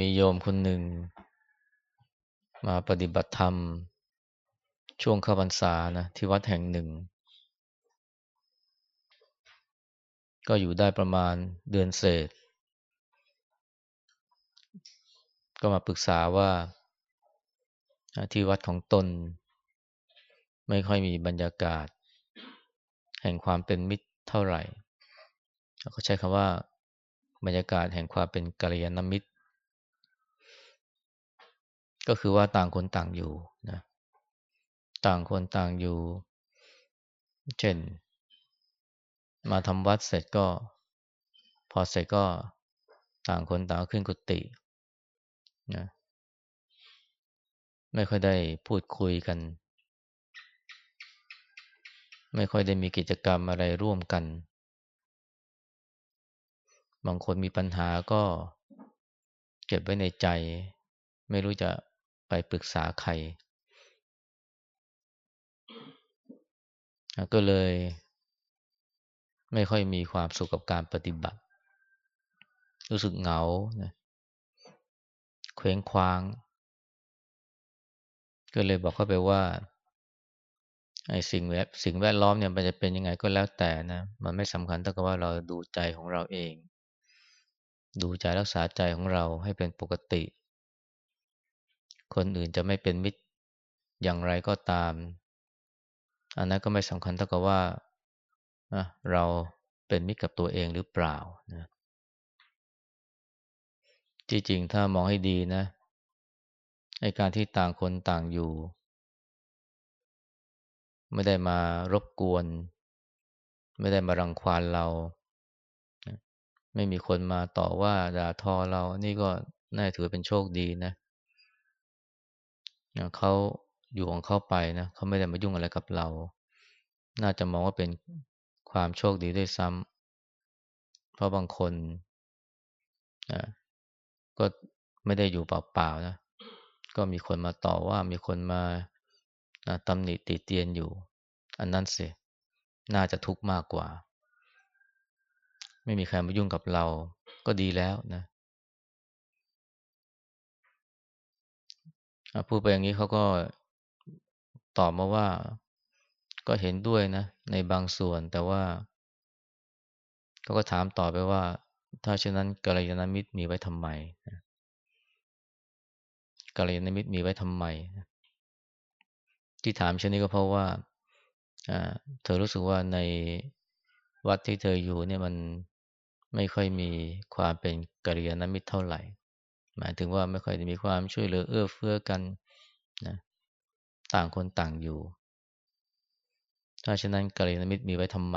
มีโยมคนหนึ่ง มาปฏิบัติธรรม ช่วงเข้าพรรษานะที่วัดแห่งหนึ่ง ก็อยู่ได้ประมาณเดือนเศษ ก็มาปรึกษาว่าที่วัดของตน ไม่ค่อยมีบรรยากาศ แห่งความเป็นมิตรเท่าไหร่เขาใช้คำว่าบรรยากาศแห่งความเป็นกัลยาณมิตร ก็คือว่าต่างคนต่างอยู่นะ ต่างคนต่างอยู่ เช่น มาทำวัดเสร็จก็ พอเสร็จก็ต่างคนต่างขึ้นกุฏินะไม่ค่อยได้พูดคุยกัน ไม่ค่อยได้มีกิจกรรมอะไรร่วมกัน บางคนมีปัญหาก็เก็บไว้ในใจ ไม่รู้จะ ไปปรึกษาใคร ก็เลยไม่ค่อยมีความสุขกับการปฏิบัติ รู้สึกเหงาเคว้งคว้าง ก็เลยบอกเขาไปว่าไอ้สิ่งแวดสิ่งแวดล้อมเนี่ยมันจะเป็นยังไงก็แล้วแต่นะ มันไม่สำคัญเท่ากับว่าเราดูใจของเราเอง ดูใจรักษาใจของเราให้เป็นปกติ คนอื่นจะไม่เป็นมิตรอย่างไรก็ตาม อันนั้นก็ไม่สำคัญเท่ากับว่าเราเป็นมิตรกับตัวเองหรือเปล่านะจริงๆถ้ามองให้ดีนะในการที่ต่างคนต่างอยู่ ไม่ได้มารบกวน ไม่ได้มารังควานเรา ไม่มีคนมาต่อว่าด่าทอเรา นี่ก็น่าถือเป็นโชคดีนะเเขาอยู่ของเขาไปนะเขาไม่ได้มายุ่งอะไรกับเรา น่าจะมองว่าเป็นความโชคดีด้วยซ้ำเพราะบางคนนะก็ไม่ได้อยู่เปล่าๆนะ ก็มีคนมาต่อว่ามีคนมาตำหนิติเตียนอยู่ อันนั้นสิน่าจะทุกข์มากกว่า ไม่มีใครมายุ่งกับเรา ก็ดีแล้วนะ พูดไปอย่างนี้เขาก็ตอบมาว่าก็เห็นด้วยนะ ในบางส่วนแต่ว่าเขาก็ถามต่อไปว่า ถ้าเช่นนั้นกัลยาณมิตรมีไว้ทำไมกัลยาณมิตรมีไว้ทำไม ที่ถามเช่นนี้ก็เพราะว่าเธอรู้สึกว่าในวัดที่เธออยู่เนี่ยมันไม่ค่อยมีความเป็นกัลยาณมิตรเท่าไหร่ หมายถึงว่าไม่ค่อยมีความช่วยเหลือเอื้อเฟื้อกันนะต่างคนต่างอยู่ ถ้าฉะนั้นกัลยาณมิตรมีไว้ทำไม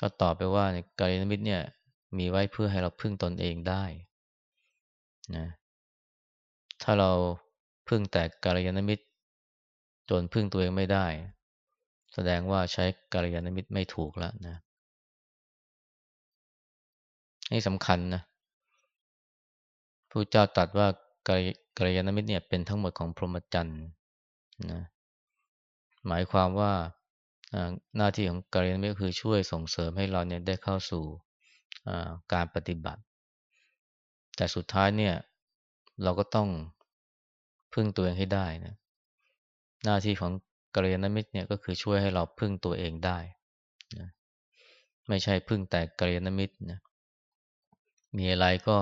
ก็ตอบไปว่ากัลยาณมิตรเนี่ยมีไว้เพื่อให้เราพึ่งตนเองได้นะถ้าเราพึ่งแต่กัลยาณมิตร จนพึ่งตัวเองไม่ได้ แสดงว่าใช้กัลยาณมิตรไม่ถูกแล้วนะนี่สำคัญนะ พระเจ้าตรัสว่ากัลยาณมิตรเนี่ยเป็นทั้งหมดของพรหมจรรย์นะหมายความว่าหน้าที่ของกัลยาณมิตรคือช่วยส่งเสริมให้เราเนี่ยได้เข้าสู่การปฏิบัติ แต่สุดท้ายเนี่ยเราก็ต้องพึ่งตัวเองให้ได้นะหน้าที่ของกัลยาณมิตรเนี่ยก็คือช่วยให้เราพึ่งตัวเองได้นะไม่ใช่พึ่งแต่กัลยาณมิตรนะมีอะไรก็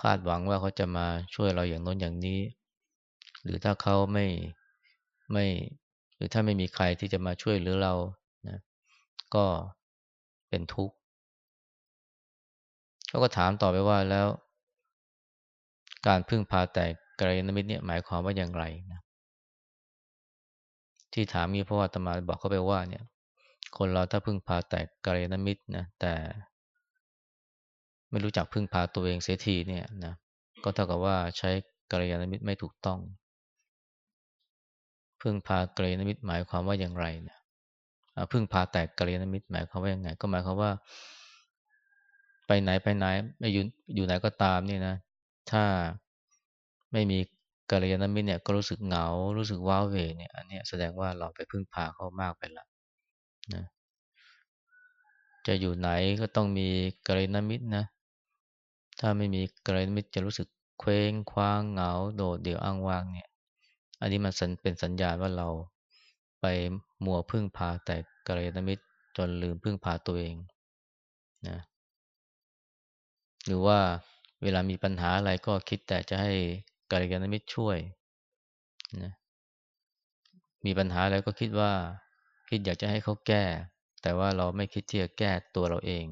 คาดหวังว่าเขาจะมาช่วยเราอย่างน้นอย่างนี้ หรือถ้าเขาไม่ไม่หรือถ้าไม่มีใครที่จะมาช่วยหรือเรานะก็เป็นทุกข์เขาก็ถามต่อไปว่าแล้ว การพึ่งพาแต่กรยาณมิตรเนี่ยหมายความว่าอย่างไรนะที่ถามนี้เพราะว่าตมาบอกเขาไปว่าเนี่ย คนเราถ้าพึ่งพาแต่กรยาณมิตรนะแต่ ไม่รู้จักพึ่งพาตัวเองเสียทีเนี่ยนะก็เท่ากับว่าใช้กัลยาณมิตรไม่ถูกต้อง พึ่งพากัลยาณมิตรหมายความว่าอย่างไรนะพึ่งพาแต่กัลยาณมิตรหมายความว่าอย่างไง ก็หมายความว่า ไปไหนไปไหนไม่อยู่อยู่ไหนก็ตามนี่นะ ถ้าไม่มีกัลยาณมิตรเนี่ยก็รู้สึกเหงา รู้สึกว้าเหวเนี่ย อันนี้แสดงว่าเราไปพึ่งพาเขามากไปละนะ จะอยู่ไหนก็ต้องมีกัลยาณมิตรนะ ถ้าไม่มีกัลยาณมิตรจะรู้สึกเคว้งคว้างเหงาโดดเดี่ยวอ้างว้างเนี่ย อันนี้มันเป็นสัญญาณว่าเราไปมัวพึ่งพาแต่กัลยาณมิตรจนลืมพึ่งพาตัวเองนะหรือว่าเวลามีปัญหาอะไรก็คิดแต่จะให้กัลยาณมิตรช่วยนะมีปัญหาอะไรก็คิดว่า คิดอยากจะให้เขาแก้ แต่ว่าเราไม่คิดที่จะแก้ตัวเราเอง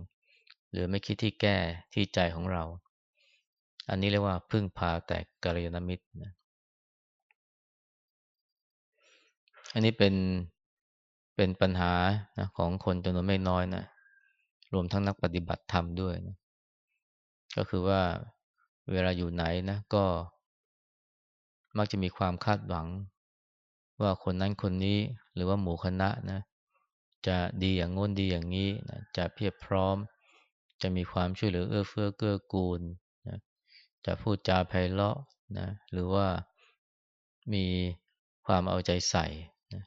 หรือไม่คิดที่แก้ที่ใจของเรา อันนี้เรียกว่าพึ่งพาแต่กัลยาณมิตรนะอันนี้เป็นเป็นปัญหานะของคนจำนวนไม่น้อยนะรวมทั้งนักปฏิบัติธรรมด้วยนะก็คือว่าเวลาอยู่ไหนนะก็ มักจะมีความคาดหวัง ว่าคนนั้นคนนี้หรือว่าหมู่คณะนะ จะดีอย่างงน้นดีอย่างนี้นะจะเพียบพร้อม จะมีความช่วยเหลือเอื้อเฟื้อเกื้อกูลนะจะพูดจาไพเราะนะหรือว่ามีความเอาใจใส่นะ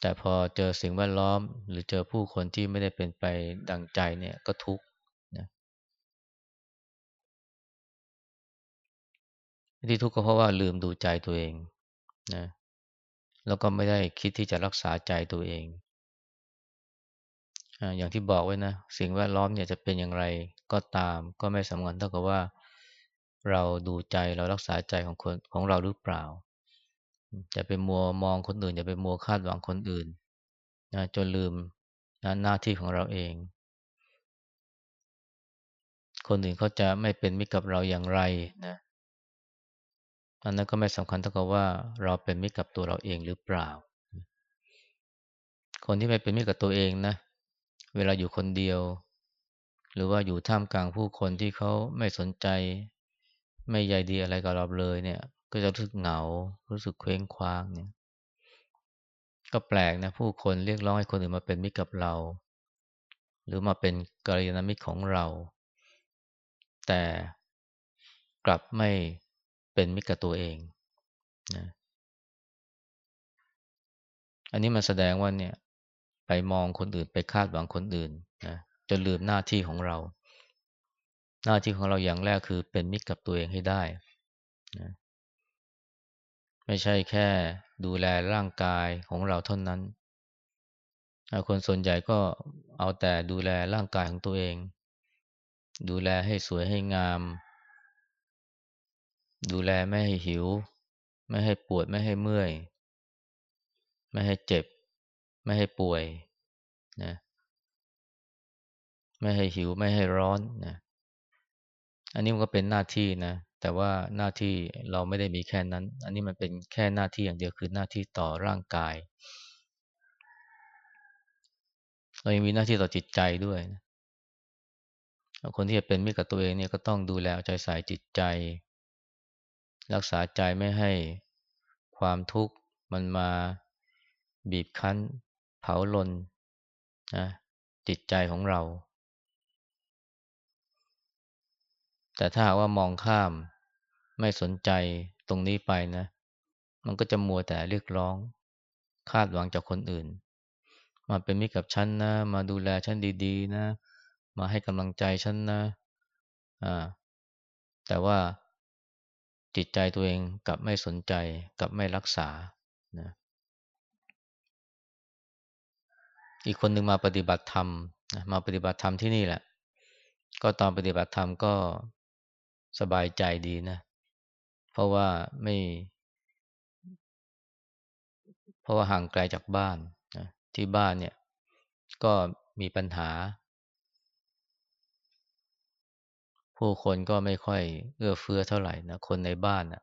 แต่พอเจอสิ่งแวดล้อม หรือเจอผู้คนที่ไม่ได้เป็นไปดังใจเนี่ยก็ทุกข์ที่ทุกข์ก็เพราะว่าลืมดูใจตัวเองนะแล้วก็ไม่ได้คิดที่จะรักษาใจตัวเอง อย่างที่บอกไว้นะ สิ่งแวดล้อมเนี่ยจะเป็นอย่างไรก็ตาม ก็ไม่สำคัญเท่ากับว่า เราดูใจเรารักษาใจของคนของเราหรือเปล่า จะไปมัวมองคนอื่นอย่าไปมัวคาดหวังคนอื่นนะจนลืมนะหน้าที่ของเราเอง คนอื่นเขาจะไม่เป็นมิตรกับเราอย่างไรนะอันนั้นก็ไม่สำคัญเท่ากับว่าเราเป็นมิตรกับตัวเราเองหรือเปล่า คนที่ไม่เป็นมิตรกับตัวเองนะ เวลาอยู่คนเดียว หรือว่าอยู่ท่ามกลางผู้คนที่เขาไม่สนใจ ไม่ใยดีอะไรกับเราเลยเนี่ย ก็จะรู้สึกเหงา รู้สึกเคว้งคว้างเนี่ย ก็แปลกนะ ผู้คนเรียกร้องให้คนอื่นมาเป็นมิตรกับเรา หรือมาเป็นกัลยาณมิตรของเรา แต่กลับไม่เป็นมิตรกับตัวเองนะอันนี้มันแสดงว่าเนี่ย ไปมองคนอื่นไปคาดหวังคนอื่นนะจนลืมหน้าที่ของเรา หน้าที่ของเราอย่างแรกคือเป็นมิตรกับตัวเองให้ได้นะไม่ใช่แค่ดูแลร่างกายของเราเท่านั้น คนส่วนใหญ่ก็เอาแต่ดูแลร่างกายของตัวเอง ดูแลให้สวยให้งาม ดูแลไม่ให้หิว ไม่ให้ปวดไม่ให้เมื่อย ไม่ให้เจ็บ ไม่ให้ป่วยนะไม่ให้หิวไม่ให้ร้อนนะอันนี้มันก็เป็นหน้าที่นะแต่ว่าหน้าที่เราไม่ได้มีแค่นั้น อันนี้มันเป็นแค่หน้าที่อย่างเดียวคือหน้าที่ต่อร่างกาย เรายังมีหน้าที่ต่อจิตใจด้วยนะคนที่จะเป็นมิตรกับตัวเองเนี่ยก็ต้องดูแลใจใส่จิตใจ รักษาใจไม่ให้ความทุกข์มันมาบีบคั้น เผาลนนะจิตใจของเรา แต่ถ้าว่ามองข้ามไม่สนใจตรงนี้ไปนะ มันก็จะมัวแต่เรียกร้อง คาดหวังจากคนอื่น มาเป็นมิตรกับฉันนะ มาดูแลฉันดีๆ นะ มาให้กำลังใจฉันนะอ่าแต่ว่าจิตใจตัวเองกลับไม่สนใจกลับไม่รักษานะ อีกคนหนึ่งมาปฏิบัติธรรมมาปฏิบัติธรรมที่นี่แหละ ก็ตอนปฏิบัติธรรมก็สบายใจดีนะ เพราะว่าไม่ เพราะว่าห่างไกลจากบ้านนะที่บ้านเนี่ย ก็มีปัญหา ผู้คนก็ไม่ค่อยเอื้อเฟื้อเท่าไหร่นะคนในบ้านนะ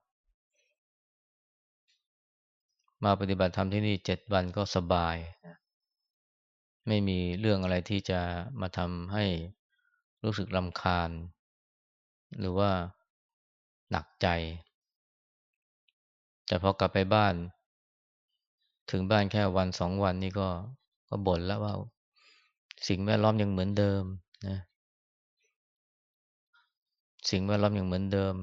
มาปฏิบัติธรรมที่นี่เจ็ดวันก็สบายนะ ไม่มีเรื่องอะไรที่จะมาทำให้รู้สึกลำคาญ หรือว่าหนักใจ แต่พอกลับไปบ้าน ถึงบ้านแค่วันสองวันนี่ก็ก็บ่นแล้วว่า สิ่งแวดล้อมยังเหมือนเดิมนะสิ่งแวดล้อมยังเหมือนเดิม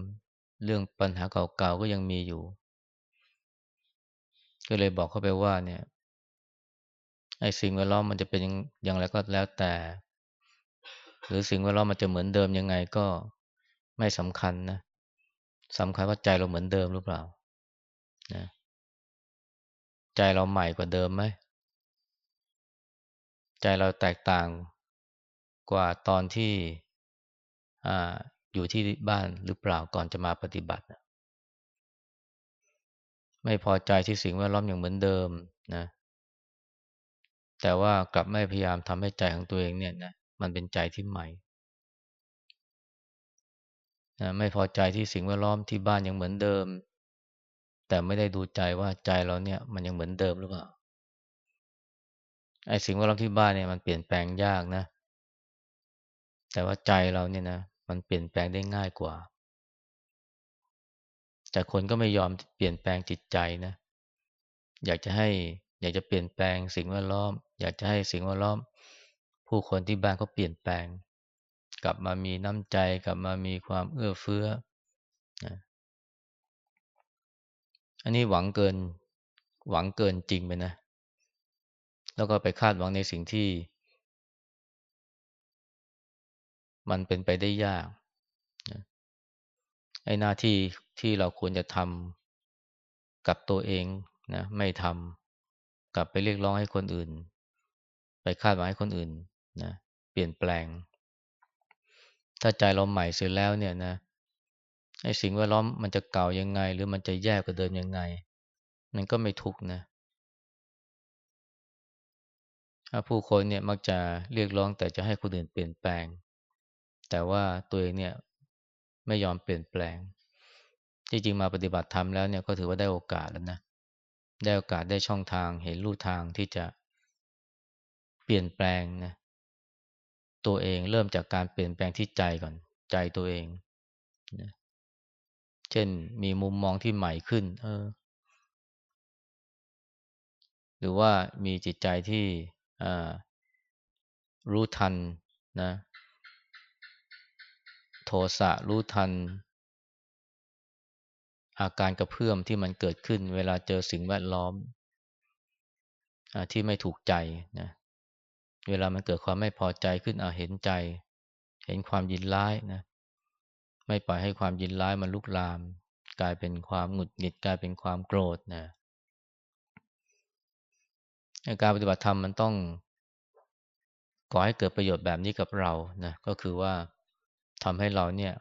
เรื่องปัญหาเก่าๆก็ยังมีอยู่ ก็เลยบอกเขาไปว่าเนี่ย ไอ้สิ่งแวดล้อมมันจะเป็นอย่างไรก็แล้วแต่ หรือสิ่งแวดล้อมมันจะเหมือนเดิมยังไงก็ไม่สำคัญนะสำคัญว่าใจเราเหมือนเดิมหรือเปล่านะใจเราใหม่กว่าเดิมไหมใจเราแตกต่างกว่าตอนที่ออยู่ที่บ้านหรือเปล่าก่อนจะมาปฏิบัติ ไม่พอใจที่สิ่งแวดล้อมอย่างเหมือนเดิมนะ แต่ว่ากลับไม่พยายามทำให้ใจของตัวเองเนี่ยนะมันเป็นใจที่ใหม่นะไม่พอใจที่สิ่งแวดล้อมที่บ้านยังเหมือนเดิม แต่ไม่ได้ดูใจว่าใจเราเนี่ยมันยังเหมือนเดิมหรือเปล่าไอ้สิ่งแวดล้อมที่บ้านเนี่ยมันเปลี่ยนแปลงยากนะ แต่ว่าใจเราเนี่ยนะมันเปลี่ยนแปลงได้ง่ายกว่า แต่คนก็ไม่ยอมเปลี่ยนแปลงจิตใจนะ อยากจะให้อยากจะเปลี่ยนแปลงสิ่งแวดล้อม อยากจะให้สิ่งแวดล้อมผู้คนที่บ้านเขาเปลี่ยนแปลง กลับมามีน้ำใจกลับมามีความเอื้อเฟื้อนะอันนี้หวังเกินหวังเกินจริงไปนะ แล้วก็ไปคาดหวังในสิ่งที่ มันเป็นไปได้ยากนะไอ้หน้าที่ที่เราควรจะทำกับตัวเองนะไม่ทำกลับไปเรียกร้องให้คนอื่น คาดหวังให้คนอื่นนะเปลี่ยนแปลง ถ้าใจเราใหม่เสร็จแล้วเนี่ยนะไอ้สิ่งแวดล้อมมันจะเก่ายังไง หรือมันจะแย่กว่าเดิมยังไง มันก็ไม่ทุกนะผู้คนเนี่ยมักจะเรียกร้องแต่จะให้คนอื่นเปลี่ยนแปลง แต่ว่าตัวเองเนี่ยไม่ยอมเปลี่ยนแปลงจริงๆมาปฏิบัติธรรมแล้วเนี่ยก็ถือว่าได้โอกาสแล้วนะได้โอกาสได้ช่องทางเห็นรูทางที่จะ เปลี่ยนแปลงนะตัวเองเริ่มจากการเปลี่ยนแปลงที่ใจก่อนใจตัวเองนะเช่นมีมุมมองที่ใหม่ขึ้น เออ หรือว่ามีจิตใจที่รู้ทันนะ โทสะรู้ทัน อาการกระเพื่อมที่มันเกิดขึ้น เวลาเจอสิ่งแวดล้อมอที่ไม่ถูกใจนะ เวลามันเกิดความไม่พอใจขึ้นอาเห็นใจ เห็นความยินร้ายนะไม่ปล่อยให้ความยินร้ายมันลุกลาม กลายเป็นความหงุดหงิดกลายเป็นความโกรธนะการปฏิบัติธรรมมันต้องก่อให้เกิดประโยชน์แบบนี้กับเรานะก็คือว่าทำให้เราเนี่ย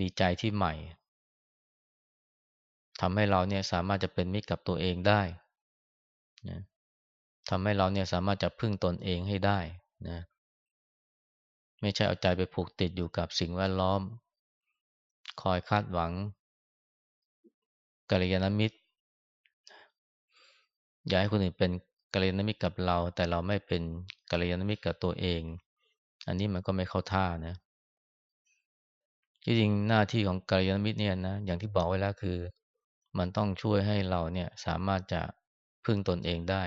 มีใจที่ใหม่ทำให้เราเนี่ยสามารถจะเป็นมิตรกับตัวเองได้ นะทำให้เราเนี่ยสามารถจะพึ่งตนเองให้ได้นะไม่ใช่เอาใจไปผูกติดอยู่กับสิ่งแวดล้อม คอยคาดหวังกัลยาณมิตร อยากให้คนอื่นเป็นกัลยาณมิตรกับเรา แต่เราไม่เป็นกัลยาณมิตรกับตัวเอง อันนี้มันก็ไม่เข้าท่านะที่จริงหน้าที่ของกัลยาณมิตรเนี่ยนะอย่างที่บอกไว้แล้วคือ มันต้องช่วยให้เราเนี่ยสามารถจะ พึ่งตนเองได้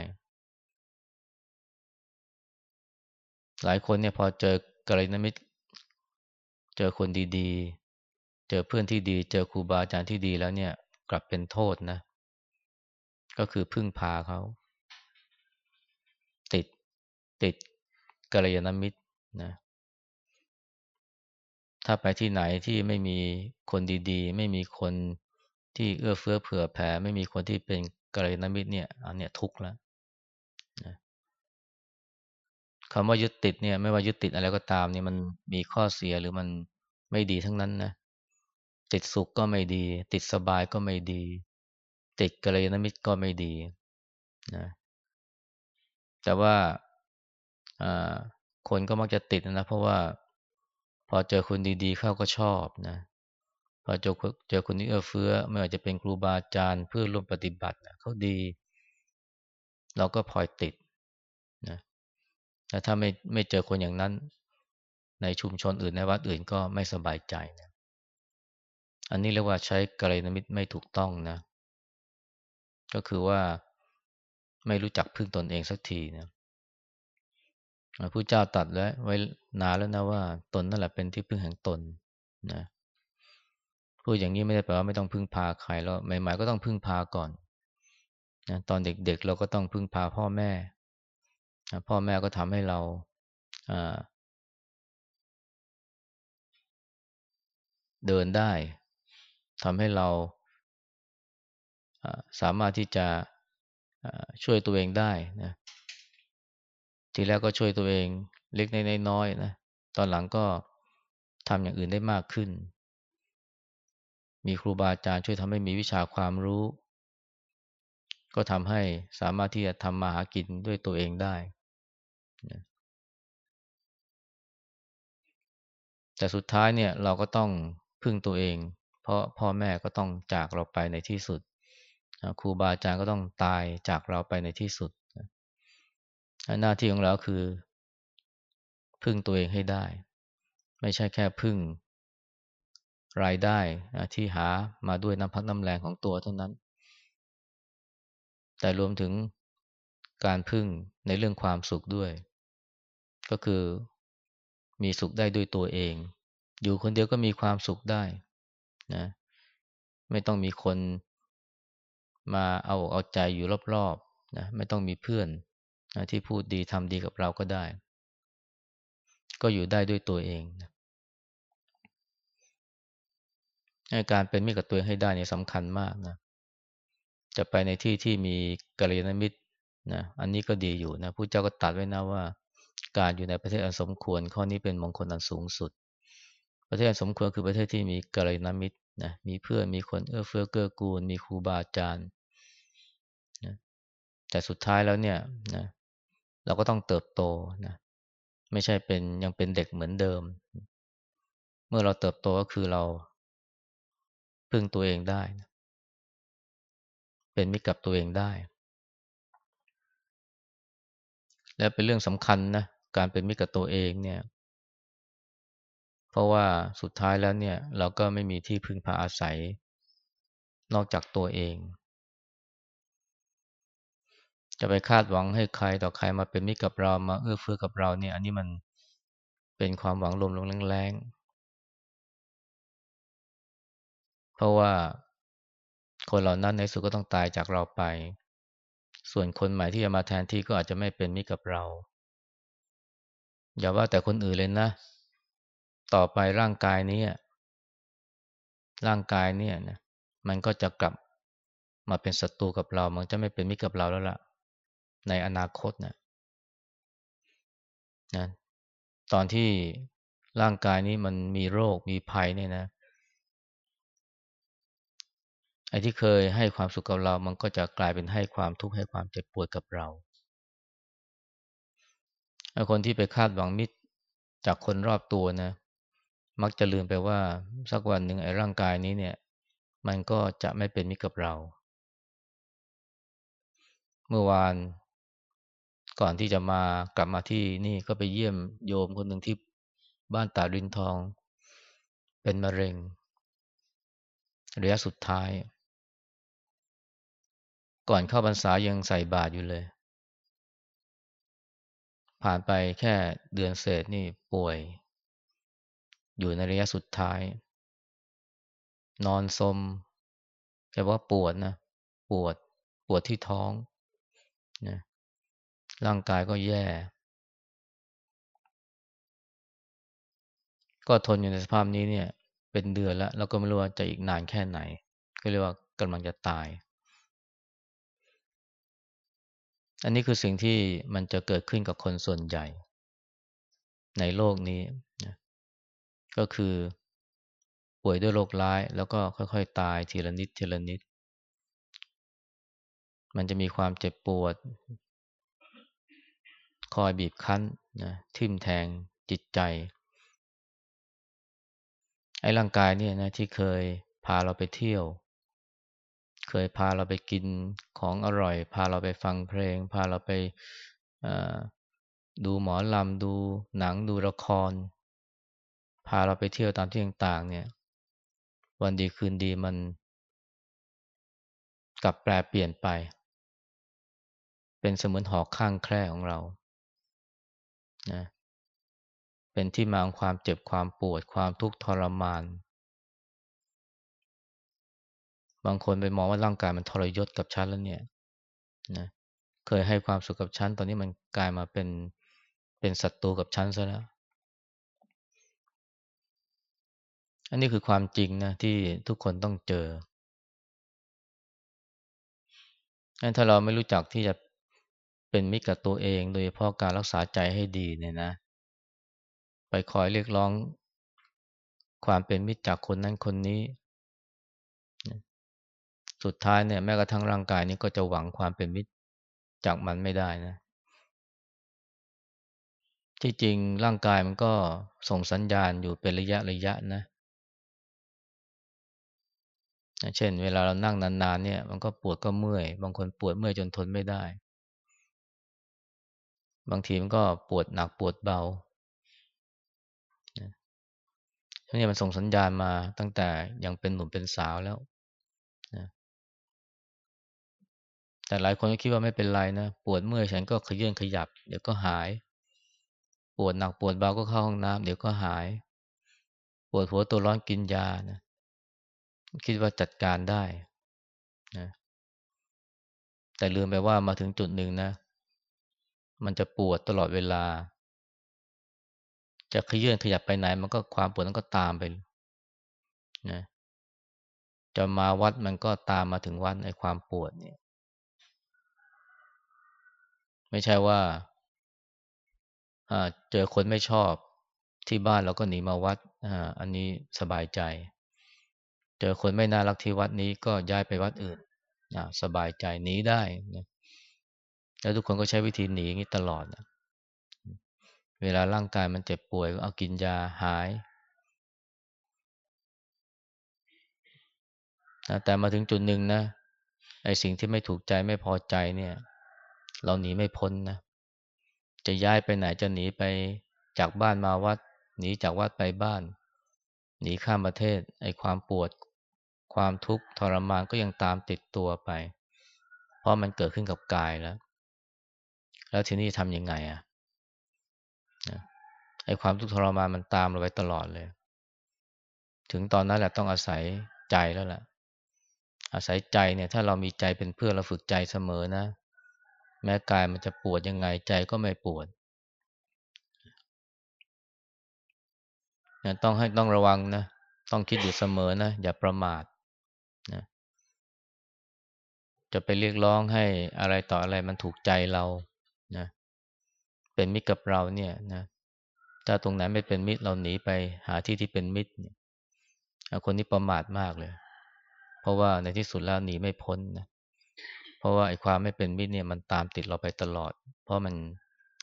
หลายคนเนี่ยพอเจอกัลยาณมิตร เจอคนดีๆ เจอเพื่อนที่ดี เจอครูบาอาจารย์ที่ดีแล้วเนี่ย กลับเป็นโทษนะ ก็คือพึ่งพาเขา ติดติดกัลยาณมิตรนะถ้าไปที่ไหนที่ไม่มีคนดีๆ ไม่มีคนที่เอื้อเฟื้อเผื่อแผ่ไม่มีคนที่เป็น กัลยาณมิตรเนี่ยอันเนี้ยทุกข์แล้วนะคำว่ายึดติดเนี่ย ไม่ว่ายึดติดอะไรก็ตามเนี่ยมันมีข้อเสียหรือมันไม่ดีทั้งนั้นนะติดสุขก็ไม่ดี ติดสบายก็ไม่ดี ติดกัลยาณมิตรก็ไม่ดีนะแต่ว่าคนก็มักจะติดนะ เพราะว่า พอเจอคนดีๆ เข้าก็ชอบนะ เจอเจอคนนี้เอื้อเฟื้อ ไม่ว่าจะเป็นครูบาอาจารย์เพื่อร่วมปฏิบัติเขาดี เราก็พลอยติดนะแต่ถ้าไม่ไม่เจอคนอย่างนั้น ในชุมชนอื่นในวัดอื่นก็ไม่สบายใจนะอันนี้เรียกว่าใช้กรยามิตรไม่ถูกต้องนะ ก็คือว่าไม่รู้จักพึ่งตนเองสักทีนะพระพุทธเจ้าตัดแล้วไว้นานแล้วนะว่าตนนั่นแหละเป็นที่พึ่งแห่งตนนะ พูดอย่างนี้ไม่ได้แปลว่าไม่ต้องพึ่งพาใครแล้วใหม่ๆก็ต้องพึ่งพาก่อนนะตอนเด็กๆเราก็ต้องพึ่งพาพ่อแม่พ่อแม่ก็ทำให้เราเดินได้ทำให้เราสามารถที่จะช่วยตัวเองได้นะทีแรกก็ช่วยตัวเองเล็กน้อยๆนะตอนหลังก็ทำอย่างอื่นได้มากขึ้น มีครูบาอาจารย์ช่วยทำให้มีวิชาความรู้ ก็ทำให้สามารถที่จะทำมาหากินด้วยตัวเองได้ แต่สุดท้ายเนี่ยเราก็ต้องพึ่งตัวเอง เพราะพ่อแม่ก็ต้องจากเราไปในที่สุด ครูบาอาจารย์ก็ต้องตายจากเราไปในที่สุด หน้าที่ของเราคือ พึ่งตัวเองให้ได้ ไม่ใช่แค่พึ่ง รายได้ที่หามาด้วยน้ำพักน้ำแรงของตัวเท่านั้น แต่รวมถึงการพึ่งในเรื่องความสุขด้วย ก็คือมีสุขได้ด้วยตัวเอง อยู่คนเดียวก็มีความสุขได้นะไม่ต้องมีคนมาเอาเอาใจอยู่รอบๆนะไม่ต้องมีเพื่อนนะที่พูดดีทำดีกับเราก็ได้ ก็อยู่ได้ด้วยตัวเองนะ การเป็นมิตรกับตัวเองให้ได้เนี่ยสำคัญมากนะ จะไปในที่ที่มีกัลยาณมิตรนะ อันนี้ก็ดีอยู่นะผู้เจ้าก็ตัดไว้นะว่า การอยู่ในประเทศอันสมควร ข้อนี้เป็นมงคลอันสูงสุด ประเทศอันสมควรคือประเทศที่มีกัลยาณมิตรนะ มีเพื่อน มีคนเอื้อเฟื้อเกื้อกูล มีครูบาอาจารย์นะแต่สุดท้ายแล้วเนี่ยนะเราก็ต้องเติบโตนะ ไม่ใช่เป็นยังเป็นเด็กเหมือนเดิม เมื่อเราเติบโตก็คือเรา พึ่งตัวเองได้ เป็นมิตรกับตัวเองได้ และเป็นเรื่องสำคัญนะการเป็นมิตรกับตัวเองเนี่ย เพราะว่าสุดท้ายแล้วเนี่ย เราก็ไม่มีที่พึ่งพาอาศัย นอกจากตัวเอง จะไปคาดหวังให้ใครต่อใครมาเป็นมิตรกับเรามาเอื้อเฟื้อกับเราเนี่ย อันนี้มันเป็นความหวังลมลงแรงๆ เพราะว่าคนเหล่านั้นในสุดก็ต้องตายจากเราไป ส่วนคนใหม่ที่จะมาแทนที่ก็อาจจะไม่เป็นมิตรกับเรา อย่าว่าแต่คนอื่นเลยนะ ต่อไปร่างกายนี้ร่างกายเนี่ยนะมันก็จะกลับมาเป็นศัตรูกับเรา มันจะไม่เป็นมิตรกับเราแล้วล่ะ ในอนาคตนะนะตอนที่ร่างกายนี้มันมีโรคมีภัยเนี่ยนะ ไอ้ที่เคยให้ความสุขกับเรา มันก็จะกลายเป็นให้ความทุกข์ให้ความเจ็บปวดกับเราคนที่ไปคาดหวังมิตรจากคนรอบตัวนะ มักจะลืมไปว่าสักวันหนึ่งไอ้ร่างกายนี้เนี่ย มันก็จะไม่เป็นมิตรกับเรา เมื่อวาน ก่อนที่จะมากลับมาที่นี่ก็ไปเยี่ยมโยมคนหนึ่งที่บ้านตาดินทอง เป็นมะเร็งระยะสุดท้าย ก่อนเข้าพรรษายังใส่บาตรอยู่เลย ผ่านไปแค่เดือนเศษนี่ป่วย อยู่ในระยะสุดท้าย นอนสมแต่ว่าปวดนะ ปวดปวดที่ท้องนะร่างกายก็แย่ ก็ทนอยู่ในสภาพนี้เนี่ย เป็นเดือนแล้ว แล้วก็ไม่รู้ว่าจะอีกนานแค่ไหน ก็เรียกว่ากำลังจะตาย อันนี้คือสิ่งที่มันจะเกิดขึ้นกับคนส่วนใหญ่ ในโลกนี้นะก็คือป่วยด้วยโรคร้าย แล้วก็ค่อยๆ ตายทีละนิดทีละนิด มันจะมีความเจ็บปวด คอยบีบคั้นนะทิ่มแทงจิตใจ ไอ้ร่างกายเนี่ยนะที่เคยพาเราไปเที่ยว เคยพาเราไปกินของอร่อย พาเราไปฟังเพลง พาเราไปดูหมอลำดูหนังดูละคร พาเราไปเที่ยวตามที่ต่างๆเนี่ย วันดีคืนดีมัน กลับแปลเปลี่ยนไป เป็นเสมือนหอกข้างแคร่ของเรานะเป็นที่มาของความเจ็บความปวดความทุกข์ทรมาน บางคนไปมองว่าร่างกายมันทรยศกับฉันแล้วเนี่ยนะเคยให้ความสุขกับฉันตอนนี้มันกลายมาเป็นเป็นศัตรูกับฉันซะแล้ว อันนี้คือความจริงนะที่ทุกคนต้องเจอถ้าเราไม่รู้จักที่จะเป็นมิตรกับตัวเอง โดยเฉพาะการรักษาใจให้ดีเนี่ยนะ ไปคอยเรียกร้อง ความเป็นมิตรจากคนนั้นคนนี้ สุดท้ายเนี่ยแม้กระทั่งร่างกายนี้ก็จะหวังความเป็นมิตรจากมันไม่ได้นะ ที่จริงร่างกายมันก็ส่งสัญญาณอยู่เป็นระยะระยะนะ เช่น เวลาเรานั่งนานๆเนี่ย มันก็ปวดก็เมื่อย บางคนปวดเมื่อยจนทนไม่ได้ บางทีมันก็ปวดหนักปวดเบานี่มันส่งสัญญาณมาตั้งแต่ยังเป็นหนุ่มเป็นสาวแล้ว แต่หลายคนก็คิดว่าไม่เป็นไรนะ ปวดเมื่อยฉันก็ขยื่นขยับ เดี๋ยวก็หาย ปวดหนักปวดเบาก็เข้าห้องน้ำเดี๋ยวก็หาย ปวดหัวตัวร้อนกินยานะคิดว่าจัดการได้นะแต่ลืมไปว่ามาถึงจุดหนึ่งนะ มันจะปวดตลอดเวลา จะขยื่นขยับไปไหน มันก็ความปวดนั้นก็ตามไปนะจะมาวัดมันก็ตามมาถึงวัดในความปวดเนี่ย ไม่ใช่ว่าเจอคนไม่ชอบที่บ้านเราก็หนีมาวัดอันนี้สบายใจ เจอคนไม่น่ารักที่วัดนี้ก็ย้ายไปวัดอื่นสบายใจหนีได้นะแล้วทุกคนก็ใช้วิธีหนีอย่างนี้ตลอดนะเวลาร่างกายมันเจ็บป่วยก็เอากินยาหาย แต่มาถึงจุดหนึ่งนะไอ้สิ่งที่ไม่ถูกใจไม่พอใจเนี่ย เราหนีไม่พ้นนะ จะย้ายไปไหนจะหนีไปจากบ้านมาวัด หนีจากวัดไปบ้าน หนีข้ามประเทศ ไอ้ความปวด ความทุกข์ทรมานก็ยังตามติดตัวไป เพราะมันเกิดขึ้นกับกายแล้ว แล้วทีนี้ทำยังไงอะไอ้ความทุกข์ทรมานมันตามเราไปตลอดเลย ถึงตอนนั้นแหละต้องอาศัยใจแล้วแหละอาศัยใจเนี่ย ถ้าเรามีใจเป็นเพื่อนเราฝึกใจเสมอนะ แม้กายมันจะปวดยังไงใจก็ไม่ปวดต้องให้ต้องระวังนะ ต้องคิดอยู่เสมอนะ อย่าประมาทนะจะไปเรียกร้องให้อะไรต่ออะไรมันถูกใจเรานะเป็นมิตรกับเราเนี่ยนะถ้าตรงไหนไม่เป็นมิตรเราหนีไปหาที่ที่เป็นมิตรคนนี้ประมาทมากเลย เพราะว่าในที่สุดแล้วหนีไม่พ้นนะ เพราะว่าไอ้ความไม่เป็นมิตรเนี่ยมันตามติดเราไปตลอด เพราะมัน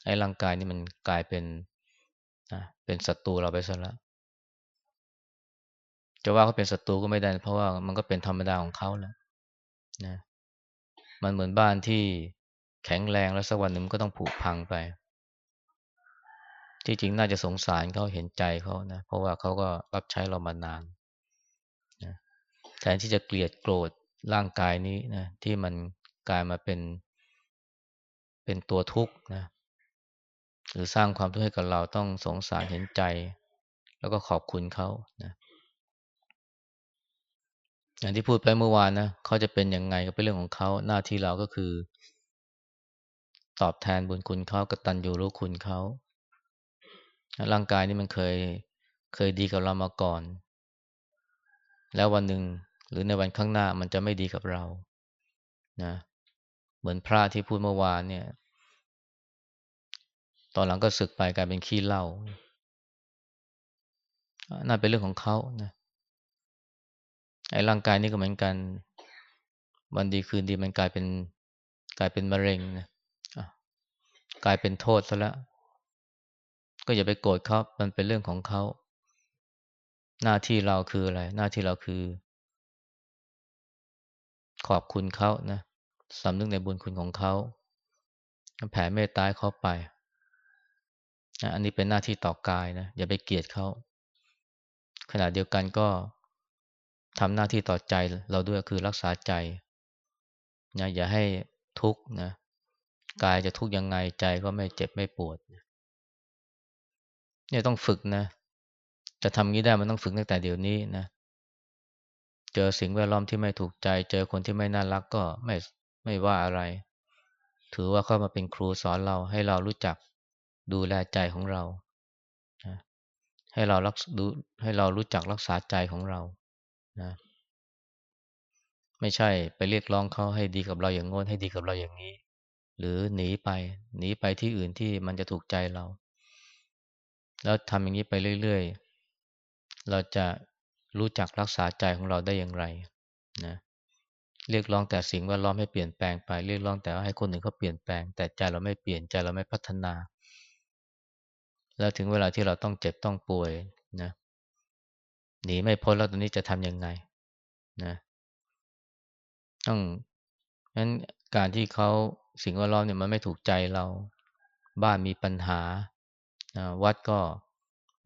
ไอ้ร่างกายนี่มันกลายเป็นนะเป็นศัตรูเราไปซะแล้วจะว่าเขาเป็นศัตรูก็ไม่ได้ เพราะว่ามันก็เป็นธรรมดาของเขาแล้วนะมันเหมือนบ้านที่แข็งแรงแล้วสักวันหนึ่งก็ต้องผุพังไป ที่จริงน่าจะสงสารเขาเห็นใจเขานะเพราะว่าเขาก็รับใช้เรามานานนะแทนที่จะเกลียดโกรธร่างกายนี้นะที่มัน กลายมาเป็นเป็นตัวทุกข์นะหรือสร้างความทุกข์ให้กับเราต้องสงสารเห็นใจ แล้วก็ขอบคุณเขานะอย่างที่พูดไปเมื่อวานนะเขาจะเป็นยังไงก็เป็นเรื่องของเขาหน้าที่เราก็คือ ตอบแทนบุญคุณเขากตัญญูรู้คุณเขาร่างกายนี่มันเคยเคยดีกับเรามาก่อน แล้ววันหนึ่งหรือในวันข้างหน้ามันจะไม่ดีกับเรานะ เหมือนพระที่พูดเมื่อวานเนี่ย ตอนหลังก็ศึกไปกลายเป็นขี้เหล้าน่าเป็นเรื่องของเขานะไอ้ร่างกายนี่ก็เหมือนกันวันดีคืนดีมันกลายเป็น กลายเป็นมะเร็งนะกลายเป็นโทษซะแล้วก็อย่าไปโกรธเขามันเป็นเรื่องของเขา หน้าที่เราคืออะไร หน้าที่เราคือ ขอบคุณเขานะ สำนึกในบุญคุณของเขาแผ่เมตตาเขาไป อันนี้เป็นหน้าที่ต่อกายนะ อย่าไปเกลียดเขาขณะเดียวกันก็ทำหน้าที่ต่อใจเราด้วยคือรักษาใจนะอย่าให้ทุกข์นะกายจะทุกข์ยังไงใจก็ไม่เจ็บไม่ปวดเนี่ยต้องฝึกนะ จะทำงี้ได้มันต้องฝึกตั้งแต่เดี๋ยวนี้นะ เจอสิ่งแวดล้อมที่ไม่ถูกใจ เจอคนที่ไม่น่ารักก็ไม่ ไม่ว่าอะไร ถือว่าเข้ามาเป็นครูสอนเราให้เรารู้จักดูแลใจของเรา ให้เรารักดูให้เรารู้จักรักษาใจของเรานะไม่ใช่ไปเรียกร้องเขาให้ดีกับเราอย่างงน้นให้ดีกับเราอย่างนี้ หรือหนีไป หนีไปที่อื่นที่มันจะถูกใจเรา แล้วทำอย่างนี้ไปเรื่อย ๆ เราจะรู้จักรักษาใจของเราได้อย่างไรนะ เรียกร้องแต่สิ่งแวดล้อมให้เปลี่ยนแปลงไป เรียกร้องแต่ให้คนอื่นเขาเปลี่ยนแปลง แต่ใจเราไม่เปลี่ยนใจเราไม่พัฒนา แล้วถึงเวลาที่เราต้องเจ็บต้องป่วยนะหนีไม่พ้นแล้วตอนนี้จะทำยังไงนะต้องนั้นการที่เขาสิ่งแวดล้อมเนี่ยมันไม่ถูกใจเราบ้านมีปัญหา วัดก็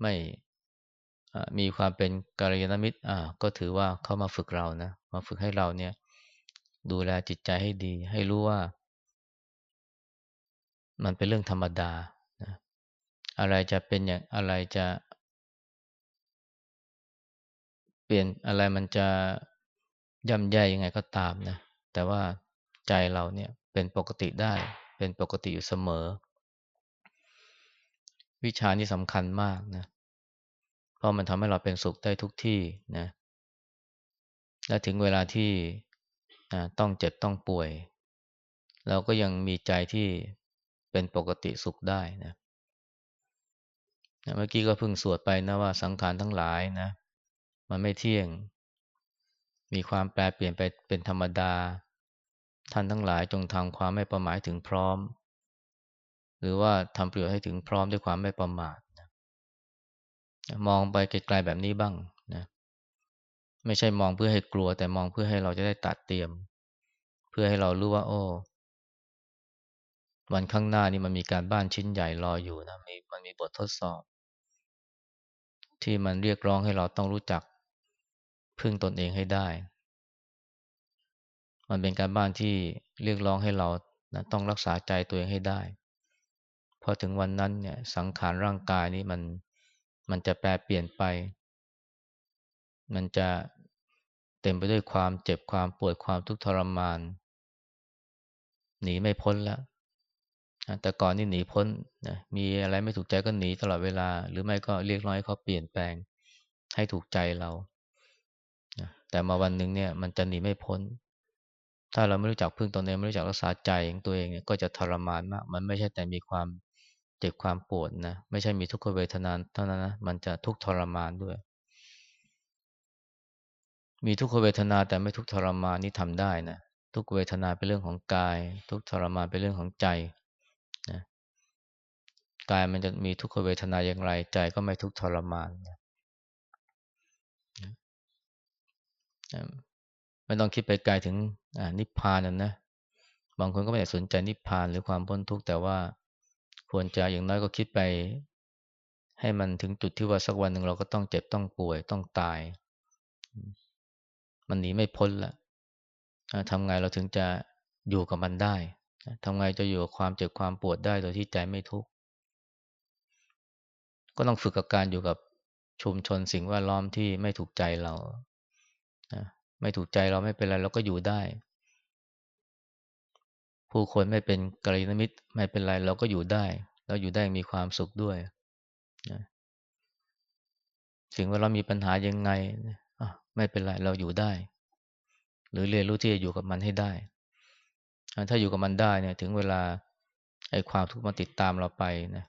ไม่มีความเป็นกัลยาณมิตรก็ถือว่าเขามาฝึกเรานะมาฝึกให้เราเนี่ย ดูแลจิตใจให้ดี ให้รู้ว่า มันเป็นเรื่องธรรมดานะอะไรจะเป็นอย่างอะไรจะ เปลี่ยนอะไรมันจะย่ำแย่ยังไงก็ตามนะ แต่ว่าใจเราเนี่ยเป็นปกติได้ เป็นปกติอยู่เสมอ วิชานี้สำคัญมากนะ เพราะมันทำให้เราเป็นสุขได้ทุกที่นะ และถึงเวลาที่ ต้องเจ็บต้องป่วย เราก็ยังมีใจที่เป็นปกติสุขได้นะเมื่อกี้ก็เพิ่งสวดไปนะว่าสังขารทั้งหลายนะ มันไม่เที่ยง มีความแปรเปลี่ยนไปเป็นธรรมดา ท่านทั้งหลายจงทำความไม่ประมาทถึงพร้อม หรือว่าทำประโยชน์ให้ถึงพร้อมด้วยความไม่ประมาทมองไปไกลๆแบบนี้บ้าง ไม่ใช่มองเพื่อให้กลัว แต่มองเพื่อให้เราจะได้ตัดเตรียม เพื่อให้เรารู้ว่า โอ้วันข้างหน้านี่มันมีการบ้านชิ้นใหญ่รออยู่นะมีมันมีบททดสอบ ที่มันเรียกร้องให้เราต้องรู้จักพึ่งตนเองให้ได้ มันเป็นการบ้านที่เรียกร้องให้เรานะต้องรักษาใจตัวเองให้ได้พอถึงวันนั้นเนี่ยสังขารร่างกายนี้มันมันจะแปรเปลี่ยนไป มันจะเต็มไปด้วยความเจ็บความปวดความทุกข์ทรมาน หนีไม่พ้นแล้วแต่ก่อนนี่หนีพ้นนะมีอะไรไม่ถูกใจก็หนีตลอดเวลา หรือไม่ก็เรียกร้องให้เขาเปลี่ยนแปลงให้ถูกใจเราแต่มาวันหนึ่งเนี่ย มันจะหนีไม่พ้น ถ้าเราไม่รู้จักพึ่งตนเองไม่รู้จักรักษาใจของตัวเองเนี่ยก็จะทรมานมาก มันไม่ใช่แต่มีความเจ็บความปวดนะไม่ใช่มีทุกขเวทนานเท่านั้นนะมันจะทุกทรมานด้วย มีทุกขเวทนาแต่ไม่ทุกทรมานนี่ทำได้นะทุกเวทนาเป็นเรื่องของกาย ทุกทรมานเป็นเรื่องของใจนะกายมันจะมีทุกขเวทนาอย่างไร ใจก็ไม่ทุกทรมานนะไม่ต้องคิดไปไกลถึงนิพพานนะ บางคนก็ไม่ได้สนใจนิพพานหรือความพ้นทุกข์แต่ว่าควรจะอย่างน้อยก็คิดไป ให้มันถึงจุดที่ว่าสักวันหนึ่งเราก็ต้องเจ็บต้องป่วยต้องตาย มันหนีไม่พ้นละทำไงเราถึงจะอยู่กับมันได้ทำไงจะอยู่กับความเจ็บความปวดได้โดยที่ใจไม่ทุกข์ก็ต้องฝึกกับการอยู่กับชุมชนสิ่งแวดล้อมที่ไม่ถูกใจเราไม่ถูกใจเราไม่เป็นไรเราก็อยู่ได้ ผู้คนไม่เป็นกริยามิตรไม่เป็นไรเราก็อยู่ได้ เราอยู่ได้มีความสุขด้วยสิ่งว่าเรามีปัญหายังไง ไม่เป็นไรเราอยู่ได้ หรือเรียนรู้ที่จะอยู่กับมันให้ได้ ถ้าอยู่กับมันได้เนี่ย ถึงเวลาไอ้ความทุกข์มาติดตามเราไปนะ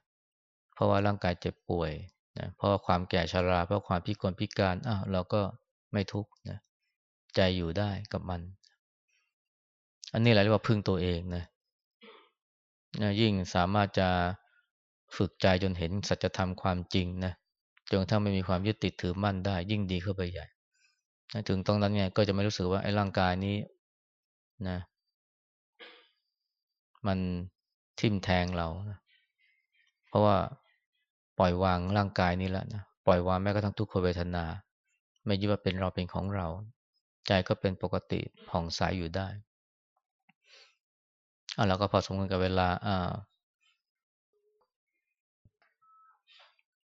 เพราะว่าร่างกายเจ็บป่วยนะเพราะความแก่ชราเพราะความพิกลพิการอ้าวเราก็ไม่ทุกข์นะใจอยู่ได้กับมัน อันนี้แหละเรียกว่าพึ่งตัวเองนะนะยิ่งสามารถจะฝึกใจจนเห็นสัจธรรมความจริงนะจนถ้าไม่มีความยึดติดถือมั่นได้ ยิ่งดีเข้าไปใหญ่ ถึงตรงนั้นเนี่ยก็จะไม่รู้สึกว่าไอ้ร่างกายนี้นะ มันทิ่มแทงเรานะเพราะว่าปล่อยวางร่างกายนี้แล้วนะปล่อยวางแม้กระทั่งทุกขเวทนา ไม่ยึดว่าเป็นเราเป็นของเรา ใจก็เป็นปกติผ่องใสยอยู่ได้อ่าเราก็พอสมควรกับเวลาอ่า